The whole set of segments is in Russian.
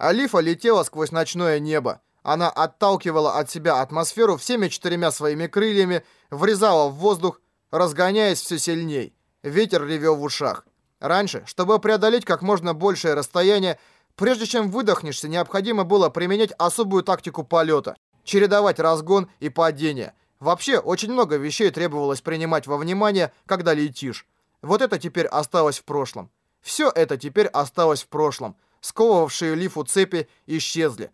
Алифа летела сквозь ночное небо. Она отталкивала от себя атмосферу всеми четырьмя своими крыльями, врезала в воздух, разгоняясь все сильней. Ветер ревел в ушах. Раньше, чтобы преодолеть как можно большее расстояние, прежде чем выдохнешься, необходимо было применять особую тактику полета, чередовать разгон и падение. Вообще, очень много вещей требовалось принимать во внимание, когда летишь. Вот это теперь осталось в прошлом. Все это теперь осталось в прошлом. Сковывавшие лифу цепи исчезли.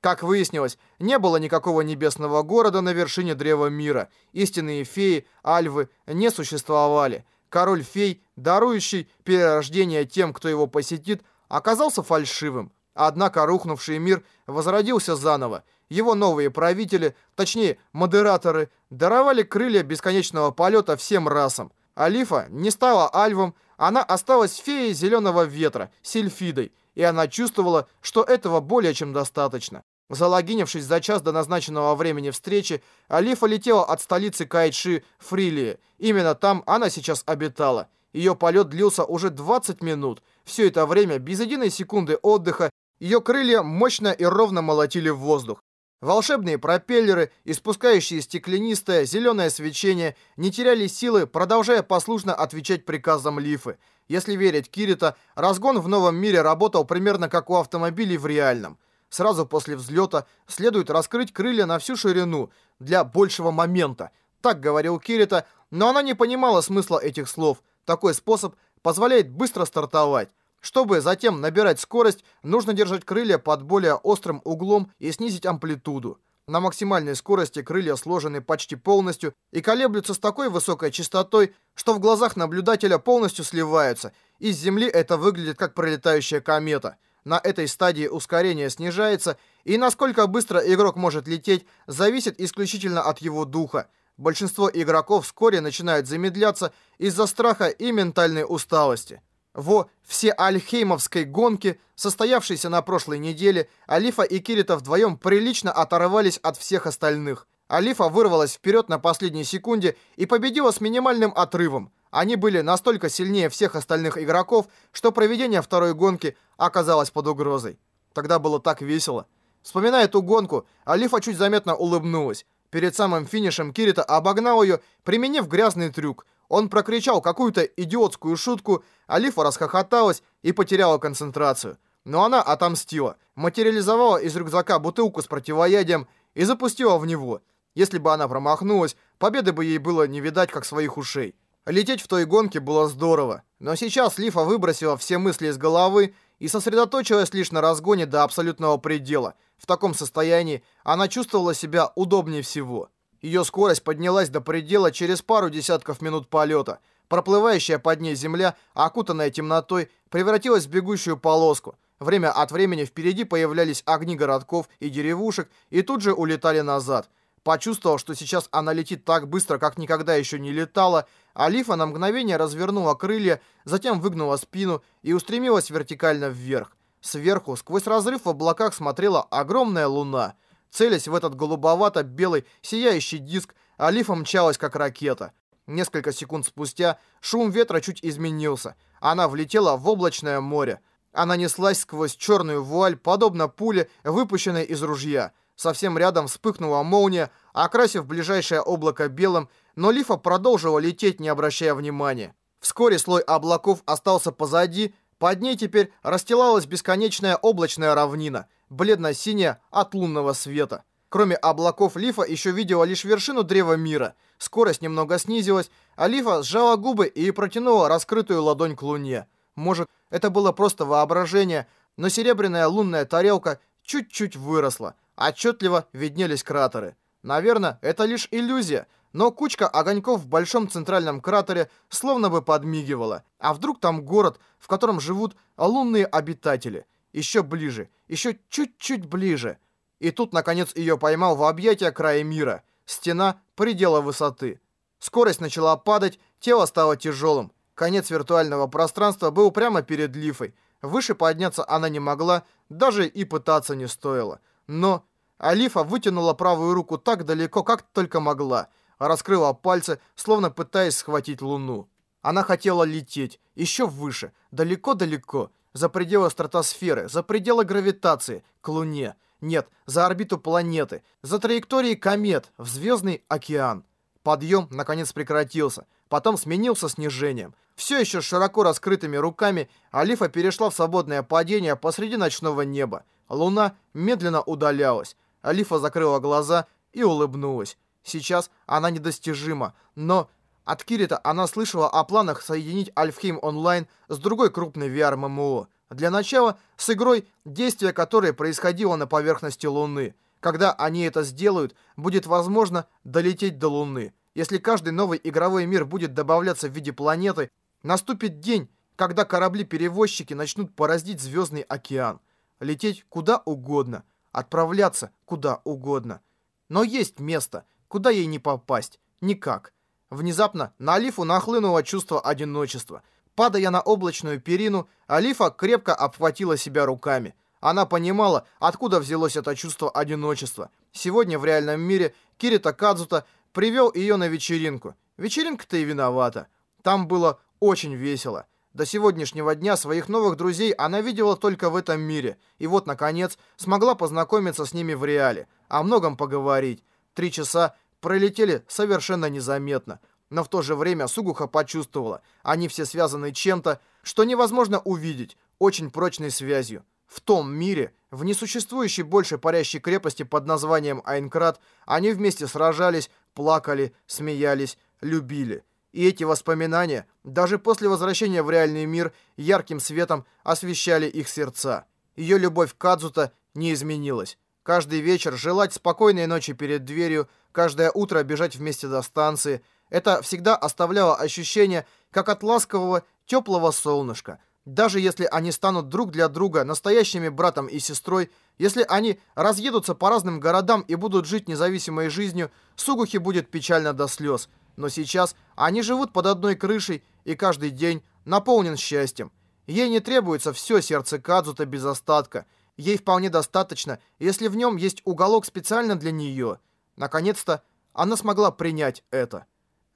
Как выяснилось, не было никакого небесного города на вершине Древа Мира. Истинные феи, альвы не существовали. Король-фей, дарующий перерождение тем, кто его посетит, оказался фальшивым. Однако рухнувший мир возродился заново. Его новые правители, точнее, модераторы, даровали крылья бесконечного полета всем расам. Алифа не стала альвом, она осталась феей зеленого ветра, сильфидой, и она чувствовала, что этого более чем достаточно. Залогинившись за час до назначенного времени встречи, Алифа летела от столицы Кайши Фрилии. Именно там она сейчас обитала. Ее полет длился уже 20 минут. Все это время, без единой секунды отдыха, ее крылья мощно и ровно молотили в воздух. Волшебные пропеллеры, испускающие стеклянистое зеленое свечение, не теряли силы, продолжая послушно отвечать приказам Лифы. Если верить Кирита, разгон в новом мире работал примерно как у автомобилей в реальном. Сразу после взлета следует раскрыть крылья на всю ширину для большего момента. Так говорил Кирита, но она не понимала смысла этих слов. Такой способ позволяет быстро стартовать. Чтобы затем набирать скорость, нужно держать крылья под более острым углом и снизить амплитуду. На максимальной скорости крылья сложены почти полностью и колеблются с такой высокой частотой, что в глазах наблюдателя полностью сливаются. Из Земли это выглядит как пролетающая комета. На этой стадии ускорение снижается, и насколько быстро игрок может лететь, зависит исключительно от его духа. Большинство игроков вскоре начинают замедляться из-за страха и ментальной усталости. Во всеальхеймовской гонке, состоявшейся на прошлой неделе, Алифа и Кирита вдвоем прилично оторвались от всех остальных. Алифа вырвалась вперед на последней секунде и победила с минимальным отрывом. Они были настолько сильнее всех остальных игроков, что проведение второй гонки оказалось под угрозой. Тогда было так весело. Вспоминая эту гонку, Алифа чуть заметно улыбнулась. Перед самым финишем Кирита обогнал ее, применив грязный трюк – он прокричал какую-то идиотскую шутку, Алифа расхохоталась и потеряла концентрацию. Но она отомстила, материализовала из рюкзака бутылку с противоядием и запустила в него. Если бы она промахнулась, победы бы ей было не видать, как своих ушей. Лететь в той гонке было здорово, но сейчас Лифа выбросила все мысли из головы и сосредоточилась лишь на разгоне до абсолютного предела. В таком состоянии она чувствовала себя удобнее всего. Ее скорость поднялась до предела через пару десятков минут полета. Проплывающая под ней земля, окутанная темнотой, превратилась в бегущую полоску. Время от времени впереди появлялись огни городков и деревушек, и тут же улетали назад. Почувствовав, что сейчас она летит так быстро, как никогда еще не летала, Алифа на мгновение развернула крылья, затем выгнула спину и устремилась вертикально вверх. Сверху, сквозь разрыв в облаках, смотрела огромная луна — Целясь в этот голубовато-белый сияющий диск, Алифа мчалась как ракета. Несколько секунд спустя шум ветра чуть изменился. Она влетела в облачное море. Она неслась сквозь черную вуаль, подобно пуле, выпущенной из ружья. Совсем рядом вспыхнула молния, окрасив ближайшее облако белым, но Лифа продолжила лететь, не обращая внимания. Вскоре слой облаков остался позади, под ней теперь расстилалась бесконечная облачная равнина – бледно-синяя от лунного света. Кроме облаков, Лифа еще видела лишь вершину Древа Мира. Скорость немного снизилась, а Лифа сжала губы и протянула раскрытую ладонь к луне. Может, это было просто воображение, но серебряная лунная тарелка чуть-чуть выросла. Отчетливо виднелись кратеры. Наверное, это лишь иллюзия, но кучка огоньков в большом центральном кратере словно бы подмигивала. А вдруг там город, в котором живут лунные обитатели – еще ближе, еще чуть-чуть ближе. И тут, наконец, ее поймал в объятия края мира. Стена предела высоты. Скорость начала падать, тело стало тяжелым. Конец виртуального пространства был прямо перед Лифой. Выше подняться она не могла, даже и пытаться не стоило. Но Алифа вытянула правую руку так далеко, как только могла. Раскрыла пальцы, словно пытаясь схватить луну. Она хотела лететь, еще выше, далеко-далеко. За пределы стратосферы, за пределы гравитации, к Луне. Нет, за орбиту планеты, за траектории комет, в звездный океан. Подъем, наконец, прекратился, потом сменился снижением. Все еще широко раскрытыми руками Алифа перешла в свободное падение посреди ночного неба. Луна медленно удалялась. Алифа закрыла глаза и улыбнулась. Сейчас она недостижима, но от Кирита она слышала о планах соединить Альфхейм онлайн с другой крупной VR-ММО. Для начала с игрой, действие которой происходило на поверхности Луны. Когда они это сделают, будет возможно долететь до Луны. Если каждый новый игровой мир будет добавляться в виде планеты, наступит день, когда корабли-перевозчики начнут пораздить звездный океан. Лететь куда угодно, отправляться куда угодно. Но есть место, куда ей не попасть. Никак. Внезапно на Алифу нахлынуло чувство одиночества. Падая на облачную перину, Алифа крепко обхватила себя руками. Она понимала, откуда взялось это чувство одиночества. Сегодня в реальном мире Кирита Кадзута привел ее на вечеринку. Вечеринка-то и виновата. Там было очень весело. До сегодняшнего дня своих новых друзей она видела только в этом мире. И вот, наконец, смогла познакомиться с ними в реале. О многом поговорить. Три часа пролетели совершенно незаметно. Но в то же время Сугуха почувствовала, они все связаны чем-то, что невозможно увидеть, очень прочной связью. В том мире, в несуществующей больше парящей крепости под названием Айнкрат, они вместе сражались, плакали, смеялись, любили. И эти воспоминания, даже после возвращения в реальный мир, ярким светом освещали их сердца. Ее любовь к Кадзута не изменилась. Каждый вечер желать спокойной ночи перед дверью, каждое утро бежать вместе до станции – это всегда оставляло ощущение, как от ласкового, теплого солнышка. Даже если они станут друг для друга настоящими братом и сестрой, если они разъедутся по разным городам и будут жить независимой жизнью, Сугухи будет печально до слез. Но сейчас они живут под одной крышей, и каждый день наполнен счастьем. Ей не требуется все сердце Кадзута без остатка. Ей вполне достаточно, если в нем есть уголок специально для нее. Наконец-то она смогла принять это.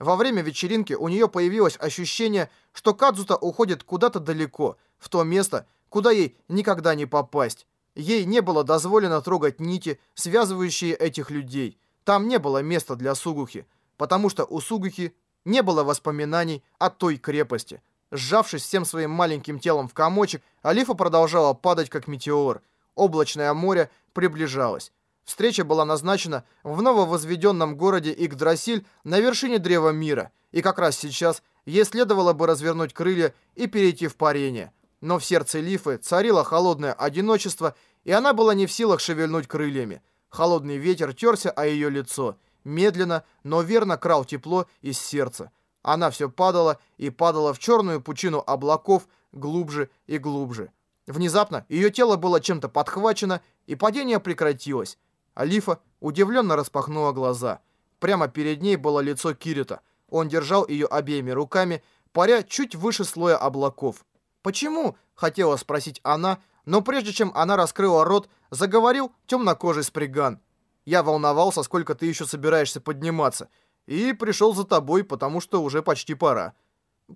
Во время вечеринки у нее появилось ощущение, что Кадзута уходит куда-то далеко, в то место, куда ей никогда не попасть. Ей не было дозволено трогать нити, связывающие этих людей. Там не было места для Сугухи, потому что у Сугухи не было воспоминаний о той крепости. Сжавшись всем своим маленьким телом в комочек, Алифа продолжала падать как метеор. Облачное море приближалось. Встреча была назначена в нововозведенном городе Игдрасиль на вершине Древа Мира, и как раз сейчас ей следовало бы развернуть крылья и перейти в парение. Но в сердце Лифы царило холодное одиночество, и она была не в силах шевельнуть крыльями. Холодный ветер терся о ее лицо, медленно, но верно крал тепло из сердца. Она все падала и падала в черную пучину облаков глубже и глубже. Внезапно ее тело было чем-то подхвачено, и падение прекратилось. Алифа удивленно распахнула глаза. Прямо перед ней было лицо Кирита. Он держал ее обеими руками, паря чуть выше слоя облаков. «Почему?» — хотела спросить она, но прежде чем она раскрыла рот, заговорил темнокожий сприган. «Я волновался, сколько ты еще собираешься подниматься, и пришел за тобой, потому что уже почти пора».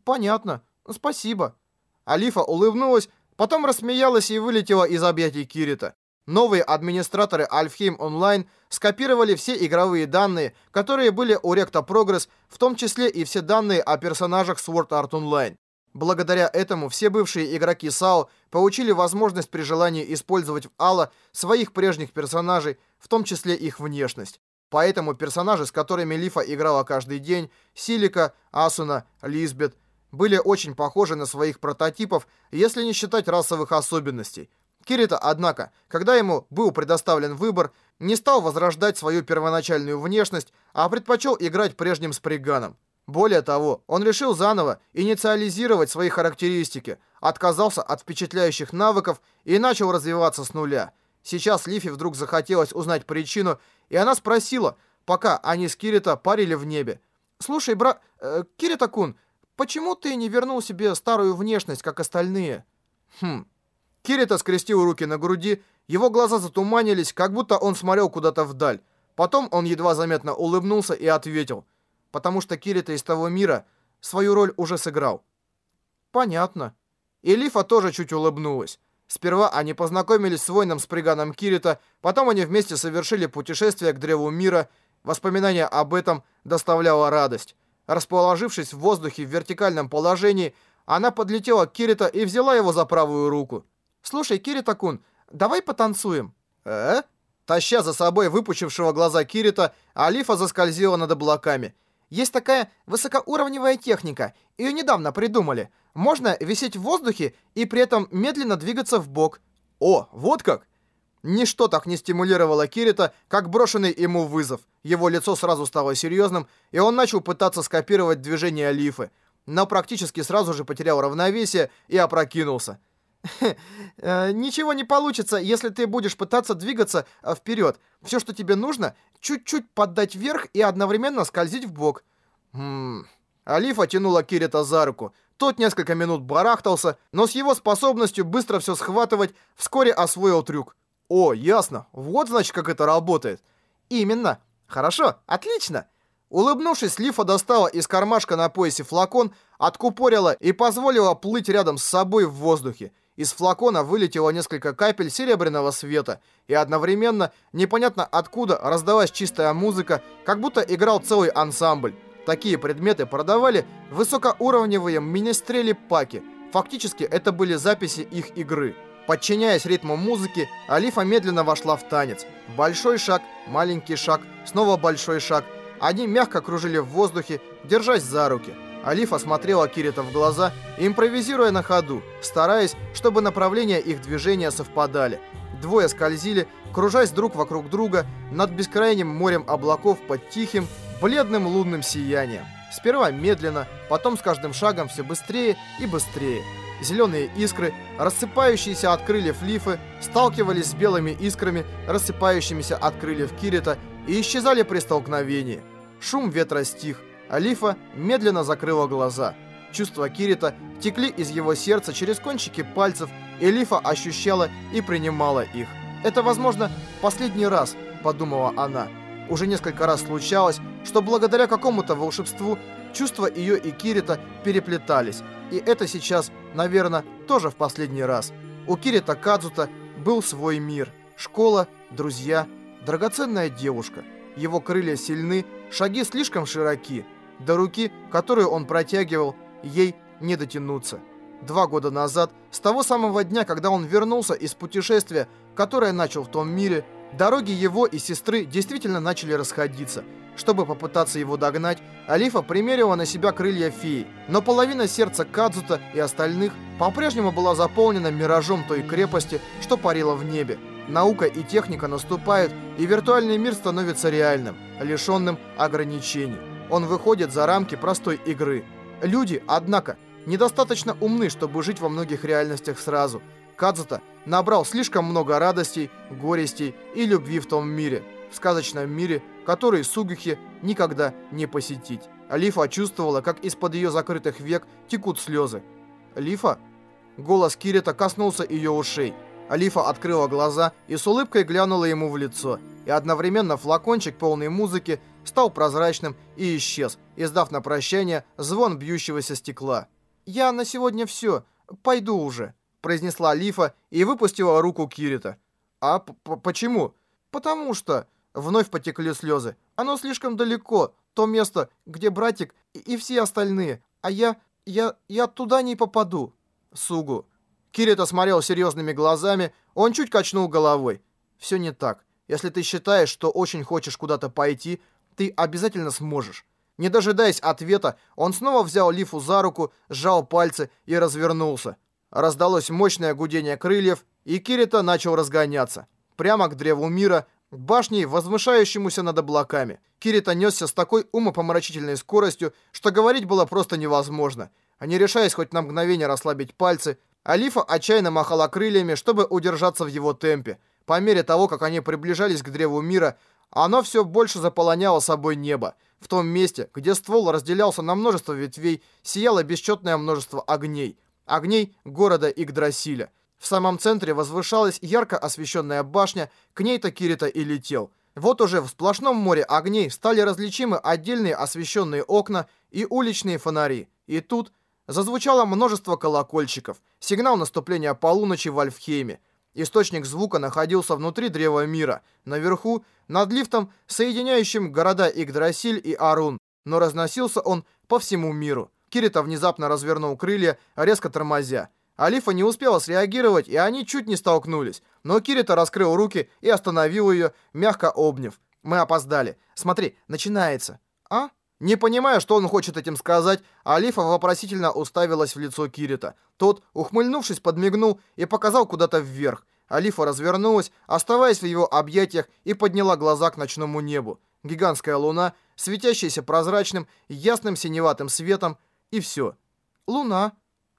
«Понятно. Спасибо». Алифа улыбнулась, потом рассмеялась и вылетела из объятий Кирита. Новые администраторы Альфхейм Онлайн скопировали все игровые данные, которые были у Recta Progress, в том числе и все данные о персонажах Sword Art Online. Благодаря этому все бывшие игроки САО получили возможность при желании использовать в Алла своих прежних персонажей, в том числе их внешность. Поэтому персонажи, с которыми Лифа играла каждый день, Силика, Асуна, Лизбет, были очень похожи на своих прототипов, если не считать расовых особенностей – Кирита, однако, когда ему был предоставлен выбор, не стал возрождать свою первоначальную внешность, а предпочел играть прежним Сприганом. Более того, он решил заново инициализировать свои характеристики, отказался от впечатляющих навыков и начал развиваться с нуля. Сейчас Лифи вдруг захотелось узнать причину, и она спросила, пока они с Кирита парили в небе. «Слушай, брат... Э, Кирита-кун, почему ты не вернул себе старую внешность, как остальные?» «Хм, Кирита скрестил руки на груди, его глаза затуманились, как будто он смотрел куда-то вдаль. Потом он едва заметно улыбнулся и ответил, потому что Кирита из того мира свою роль уже сыграл. Понятно. И Лифа тоже чуть улыбнулась. Сперва они познакомились с воином Сприганом Кирита, потом они вместе совершили путешествие к Древу Мира. Воспоминание об этом доставляло радость. Расположившись в воздухе в вертикальном положении, она подлетела к Кирита и взяла его за правую руку. «Слушай, Кирита-кун, давай потанцуем». «Э?» Таща за собой выпучившего глаза Кирита, Алифа заскользила над облаками. «Есть такая высокоуровневая техника. Ее недавно придумали. Можно висеть в воздухе и при этом медленно двигаться в бок. «О, вот как!» Ничто так не стимулировало Кирита, как брошенный ему вызов. Его лицо сразу стало серьезным, и он начал пытаться скопировать движение Лифы, но практически сразу же потерял равновесие и опрокинулся. Э, ничего не получится, если ты будешь пытаться двигаться э, вперед. Все, что тебе нужно, чуть-чуть поддать вверх и одновременно скользить в бок. Хм. Алифа тянула Кирита за руку. Тот несколько минут барахтался, но с его способностью быстро все схватывать вскоре освоил трюк. О, ясно. Вот значит, как это работает. Именно. Хорошо, отлично. Улыбнувшись, Лифа достала из кармашка на поясе флакон, откупорила и позволила плыть рядом с собой в воздухе. Из флакона вылетело несколько капель серебряного света, и одновременно, непонятно откуда, раздалась чистая музыка, как будто играл целый ансамбль. Такие предметы продавали высокоуровневые министрели-паки. Фактически это были записи их игры. Подчиняясь ритму музыки, Алифа медленно вошла в танец. Большой шаг, маленький шаг, снова большой шаг. Они мягко кружили в воздухе, держась за руки. Алифа смотрела Кирита в глаза, импровизируя на ходу, стараясь, чтобы направления их движения совпадали. Двое скользили, кружась друг вокруг друга, над бескрайним морем облаков под тихим, бледным лунным сиянием. Сперва медленно, потом с каждым шагом все быстрее и быстрее. Зеленые искры, рассыпающиеся от крыльев лифы, сталкивались с белыми искрами, рассыпающимися от крыльев Кирита, и исчезали при столкновении. Шум ветра стих, а лифа медленно закрыла глаза. Чувства Кирита текли из его сердца через кончики пальцев, и лифа ощущала и принимала их. «Это, возможно, последний раз», — подумала она. Уже несколько раз случалось, что благодаря какому-то волшебству чувства ее и Кирита переплетались. И это сейчас, наверное, тоже в последний раз. У Кирита Кадзута был свой мир. Школа, друзья, драгоценная девушка. Его крылья сильны, шаги слишком широки. До руки, которую он протягивал, ей не дотянуться. Два года назад, с того самого дня, когда он вернулся из путешествия, которое начал в том мире, Дороги его и сестры действительно начали расходиться. Чтобы попытаться его догнать, Алифа примерила на себя крылья феи, но половина сердца Кадзута и остальных по-прежнему была заполнена миражом той крепости, что парила в небе. Наука и техника наступают, и виртуальный мир становится реальным, лишенным ограничений. Он выходит за рамки простой игры. Люди, однако, недостаточно умны, чтобы жить во многих реальностях сразу – Кадзута набрал слишком много радостей, горестей и любви в том мире, в сказочном мире, который Сугухи никогда не посетить. Лифа чувствовала, как из-под ее закрытых век текут слезы. «Лифа?» Голос Кирита коснулся ее ушей. Алифа открыла глаза и с улыбкой глянула ему в лицо. И одновременно флакончик полной музыки стал прозрачным и исчез, издав на прощание звон бьющегося стекла. «Я на сегодня все. Пойду уже» произнесла Лифа и выпустила руку Кирита. «А почему?» «Потому что...» Вновь потекли слезы. «Оно слишком далеко. То место, где братик и, и все остальные. А я... я... я туда не попаду». Сугу. Кирита смотрел серьезными глазами. Он чуть качнул головой. «Все не так. Если ты считаешь, что очень хочешь куда-то пойти, ты обязательно сможешь». Не дожидаясь ответа, он снова взял Лифу за руку, сжал пальцы и развернулся. Раздалось мощное гудение крыльев, и Кирита начал разгоняться. Прямо к древу мира, к башне, возвышающемуся над облаками. Кирита несся с такой умопомрачительной скоростью, что говорить было просто невозможно. А не решаясь хоть на мгновение расслабить пальцы, Алифа отчаянно махала крыльями, чтобы удержаться в его темпе. По мере того, как они приближались к древу мира, оно все больше заполоняло собой небо. В том месте, где ствол разделялся на множество ветвей, сияло бесчетное множество огней огней города Игдрасиля. В самом центре возвышалась ярко освещенная башня, к ней-то Кирита и летел. Вот уже в сплошном море огней стали различимы отдельные освещенные окна и уличные фонари. И тут Зазвучало множество колокольчиков. Сигнал наступления полуночи в Альфхейме. Источник звука находился внутри Древа Мира, наверху, над лифтом, соединяющим города Игдрасиль и Арун, но разносился он по всему миру. Кирита внезапно развернул крылья, резко тормозя. Алифа не успела среагировать, и они чуть не столкнулись. Но Кирита раскрыл руки и остановил ее, мягко обняв. «Мы опоздали. Смотри, начинается». «А?» Не понимая, что он хочет этим сказать, Алифа вопросительно уставилась в лицо Кирита. Тот, ухмыльнувшись, подмигнул и показал куда-то вверх. Алифа развернулась, оставаясь в его объятиях, и подняла глаза к ночному небу. Гигантская луна, светящаяся прозрачным, ясным синеватым светом, и все. «Луна?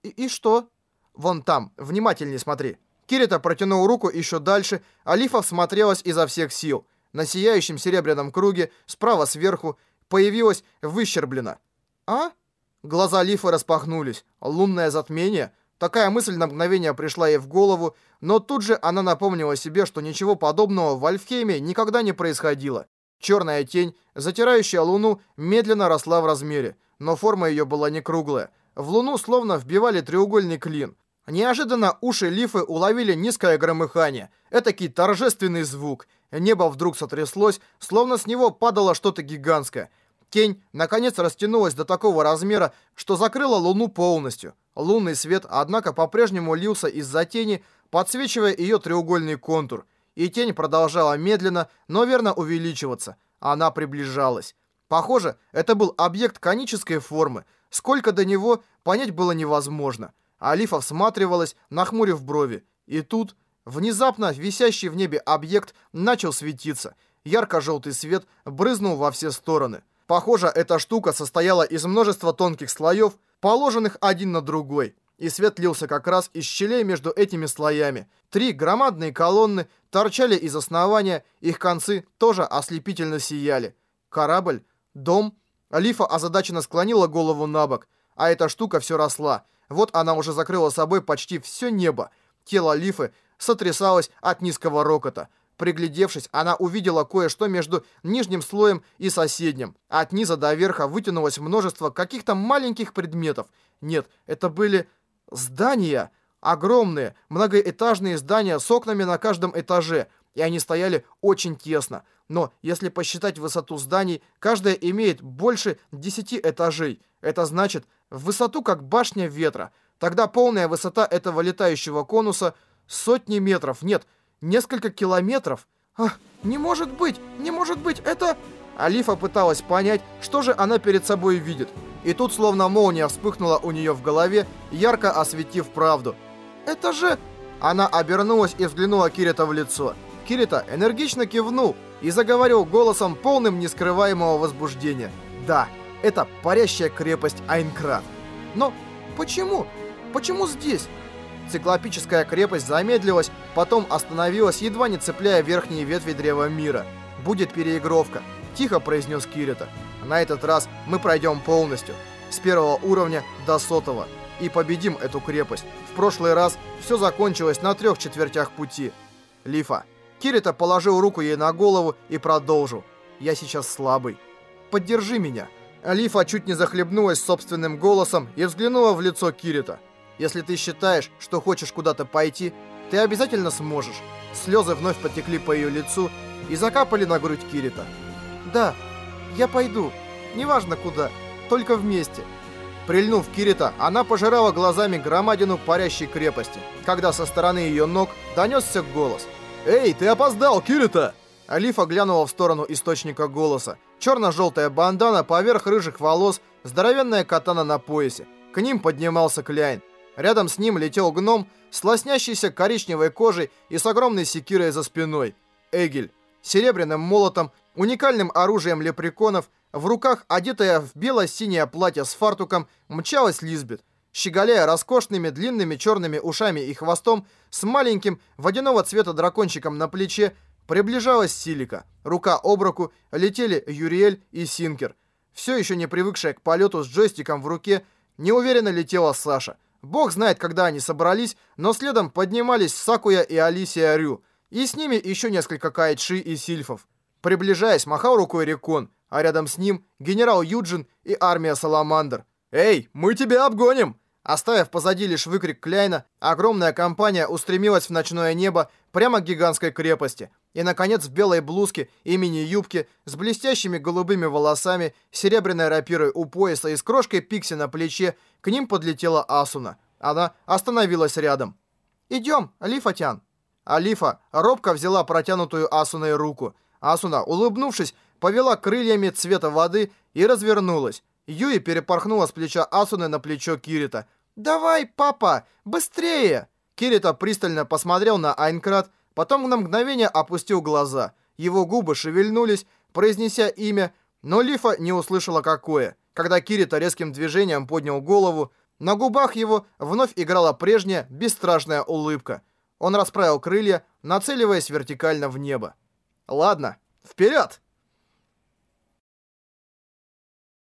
И, и что?» «Вон там, внимательней смотри». Кирита протянул руку еще дальше, Алифа всмотрелась изо всех сил. На сияющем серебряном круге, справа сверху, появилась выщерблена. «А?» Глаза Лифы распахнулись. Лунное затмение? Такая мысль на мгновение пришла ей в голову, но тут же она напомнила себе, что ничего подобного в Альфхейме никогда не происходило. Черная тень, затирающая луну, медленно росла в размере, но форма ее была не круглая. В луну словно вбивали треугольный клин. Неожиданно уши Лифы уловили низкое громыхание, этакий торжественный звук. Небо вдруг сотряслось, словно с него падало что-то гигантское. Тень, наконец, растянулась до такого размера, что закрыла Луну полностью. Лунный свет, однако, по-прежнему лился из-за тени, подсвечивая ее треугольный контур. И тень продолжала медленно, но верно увеличиваться. Она приближалась. Похоже, это был объект конической формы. Сколько до него, понять было невозможно. Алифа всматривалась, нахмурив брови. И тут... Внезапно висящий в небе объект начал светиться. Ярко-желтый свет брызнул во все стороны. Похоже, эта штука состояла из множества тонких слоев, положенных один на другой. И свет лился как раз из щелей между этими слоями. Три громадные колонны торчали из основания, их концы тоже ослепительно сияли. Корабль? Дом? Алифа озадаченно склонила голову на бок. А эта штука все росла. Вот она уже закрыла собой почти все небо. Тело Лифы сотрясалась от низкого рокота. Приглядевшись, она увидела кое-что между нижним слоем и соседним. От низа до верха вытянулось множество каких-то маленьких предметов. Нет, это были здания. Огромные, многоэтажные здания с окнами на каждом этаже. И они стояли очень тесно. Но если посчитать высоту зданий, каждая имеет больше 10 этажей. Это значит, в высоту как башня ветра. Тогда полная высота этого летающего конуса – Сотни метров, нет, несколько километров. Ах, не может быть, не может быть, это... Алифа пыталась понять, что же она перед собой видит. И тут словно молния вспыхнула у нее в голове, ярко осветив правду. «Это же...» Она обернулась и взглянула Кирита в лицо. Кирита энергично кивнул и заговорил голосом, полным нескрываемого возбуждения. «Да, это парящая крепость Айнкрат. Но почему? Почему здесь? Циклопическая крепость замедлилась, потом остановилась, едва не цепляя верхние ветви Древа Мира. «Будет переигровка», — тихо произнес Кирита. «На этот раз мы пройдем полностью, с первого уровня до сотого, и победим эту крепость. В прошлый раз все закончилось на трех четвертях пути». Лифа. Кирита положил руку ей на голову и продолжил. «Я сейчас слабый. Поддержи меня». Лифа чуть не захлебнулась собственным голосом и взглянула в лицо Кирита. Если ты считаешь, что хочешь куда-то пойти, ты обязательно сможешь. Слезы вновь потекли по ее лицу и закапали на грудь Кирита. Да, я пойду. Неважно куда, только вместе. Прильнув Кирита, она пожирала глазами громадину парящей крепости, когда со стороны ее ног донесся голос. «Эй, ты опоздал, Кирита!» Алифа глянула в сторону источника голоса. Черно-желтая бандана поверх рыжих волос, здоровенная катана на поясе. К ним поднимался Кляйн. Рядом с ним летел гном с лоснящейся коричневой кожей и с огромной секирой за спиной. Эгель. Серебряным молотом, уникальным оружием лепреконов, в руках, одетая в бело-синее платье с фартуком, мчалась Лизбет, щеголяя роскошными длинными черными ушами и хвостом с маленьким водяного цвета дракончиком на плече, приближалась Силика. Рука об руку летели Юриэль и Синкер. Все еще не привыкшая к полету с джойстиком в руке, неуверенно летела Саша – Бог знает, когда они собрались, но следом поднимались Сакуя и Алисия Рю, и с ними еще несколько кайтши и сильфов. Приближаясь, махал рукой Рекон, а рядом с ним генерал Юджин и армия Саламандр. «Эй, мы тебя обгоним!» Оставив позади лишь выкрик Кляйна, огромная компания устремилась в ночное небо прямо к гигантской крепости. И, наконец, в белой блузке и мини-юбке, с блестящими голубыми волосами, серебряной рапирой у пояса и с крошкой пикси на плече, к ним подлетела Асуна. Она остановилась рядом. «Идем, Алифатян». Алифа робко взяла протянутую Асуной руку. Асуна, улыбнувшись, повела крыльями цвета воды и развернулась. Юи перепорхнула с плеча Асуны на плечо Кирита – «Давай, папа, быстрее!» Кирита пристально посмотрел на Айнкрат, потом на мгновение опустил глаза. Его губы шевельнулись, произнеся имя, но Лифа не услышала какое. Когда Кирита резким движением поднял голову, на губах его вновь играла прежняя бесстрашная улыбка. Он расправил крылья, нацеливаясь вертикально в небо. «Ладно, вперед!»